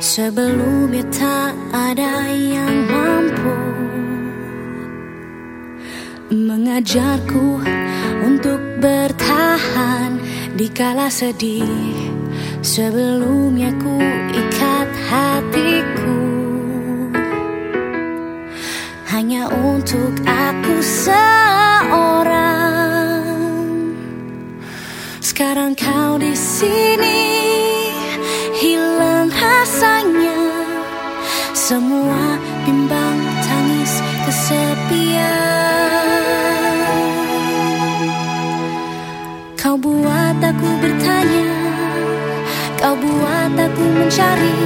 Sebelumnya tak ada yang mampu Mengajarku untuk bertahan di kala sedih. Sebelumnya ku ikat hatiku Hanya untuk aku seorang. Sekarang kau di sini hilang rasanya. Semua bimbang tangis kesepian. Kau buat aku bertanya Kau buat aku mencari.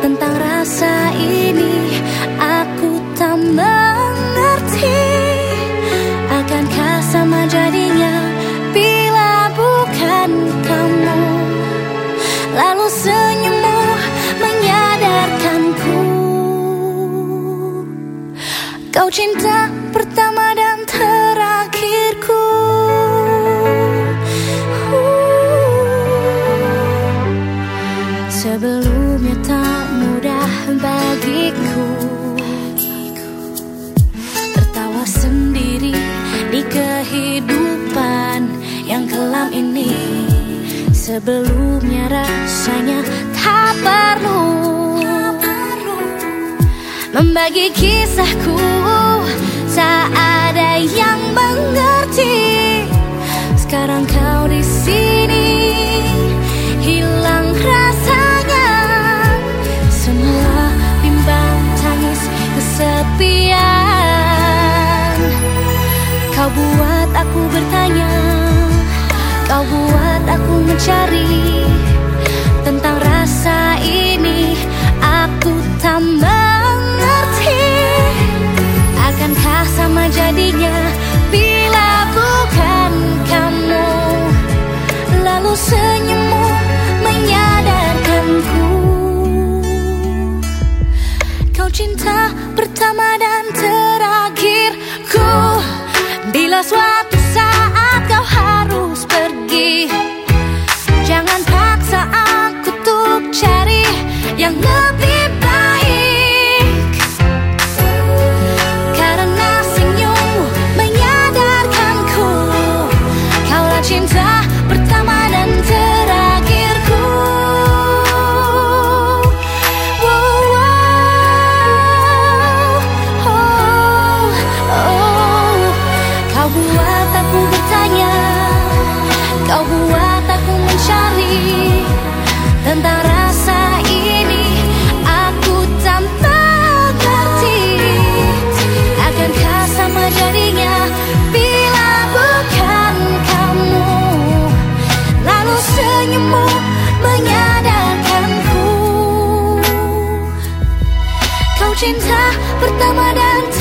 Tentang rasa ini Aku tak mengerti. Akankah sama jadinya Bila bukan kamu? Lalu senyummu Kau cinta pertama dan terakhirku. Sebelumnya tak mudah bagiku. Tertawa sendiri di kehidupan yang kelam ini. Sebelumnya rasanya tak perlu Membagi kisahku Tak ada yang mengerti. Sekarang kau di sini Hilang rasanya. Semua bimbang tangis kesepian. Kau buat aku bertanya Kau buat aku mencari Tentang jadinya. Bila bukan kamu Lalu senyummu menyadarkanku. Kau cinta pertama dan terakhirku. Bila suatu cinta pertama dan